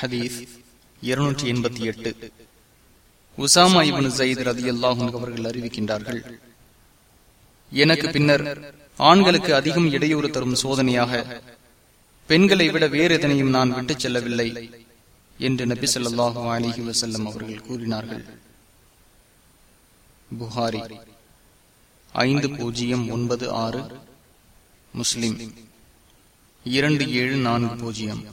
ஹதீஸ் இருநூற்றி எண்பத்தி எட்டு. உசாமா இவனு ஜயித் ரதி அல்லாஹும் அவர்கள் அறிவிக்கின்றார்கள். எனக்கு பின்னர் ஆண்களுக்கு அதிகம் இடையூறு தரும் சோதனையாக பெண்களை விட வேறு எதனையும் நான் விட்டுச் செல்லவில்லை என்று நபி சொல்லாஹு அலிஹி வசல்லம் அவர்கள் கூறினார்கள். புகாரி ஐந்து பூஜ்ஜியம் ஒன்பது ஆறு முஸ்லிம் இரண்டு ஏழு நான்கு பூஜ்ஜியம்.